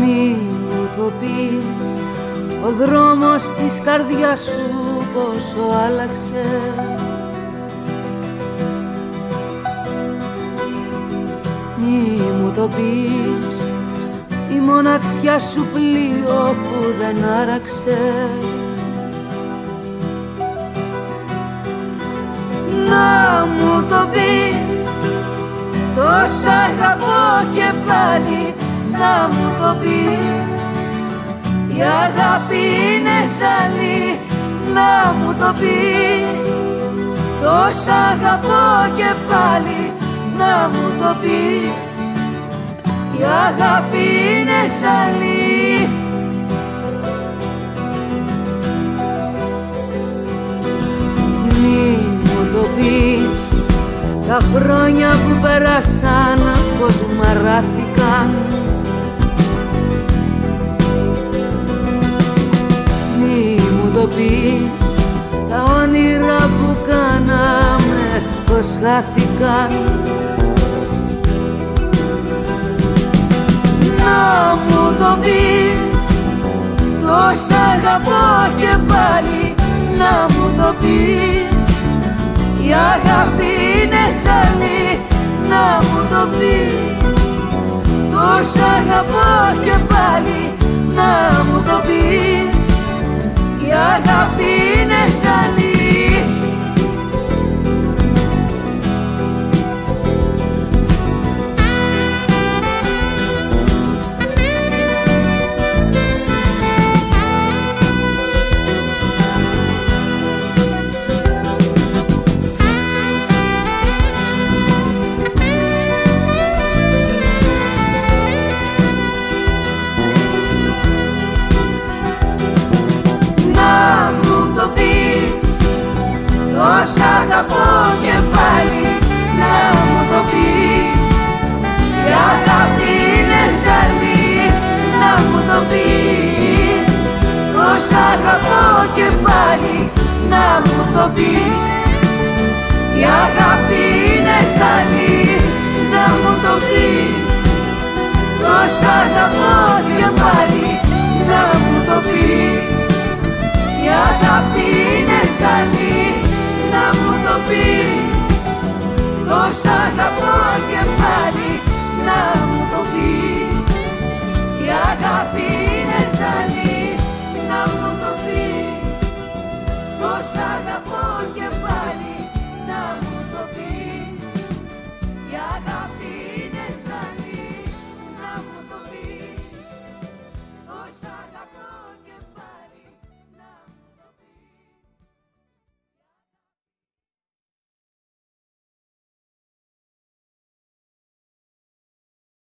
Μη μου το πεις. Ο δρόμος της καρδιάς σου πόσο άλλαξε. Μη μου το πεις. Η μοναξιά σου πλοίο που δεν άραξε. Να μου το πεις. Τόσα αγαπώ και πάλι να μου το πεις. Η αγάπη είναι ζαλή να μου το πεις. Τόσα αγαπώ και πάλι να μου το πεις. Η αγάπη είναι ζαλή. Μη μου το πεις. Τα χρόνια που πέρασαν το πεις τα όνειρα που κάναμε πως χάθηκαν. Να μου το πεις τόσα αγαπώ και πάλι. Να μου το πεις η αγάπη είναι ζαλή να μου το πεις Τόσα αγαπώ και πάλι. Να μου το πεις Σ' αγαπώ και πάλι να μου το πεις. Η αγάπη είναι ζαλή να μου το πεις. Πως αγαπώ και πάλι να μου το πεις. Η αγάπη είναι ζαλή να μου το πεις. Πως αγαπώ και πάλι να μου το πεις. Η αγάπη είναι Τόσα αγαπώ. και πάλι να μου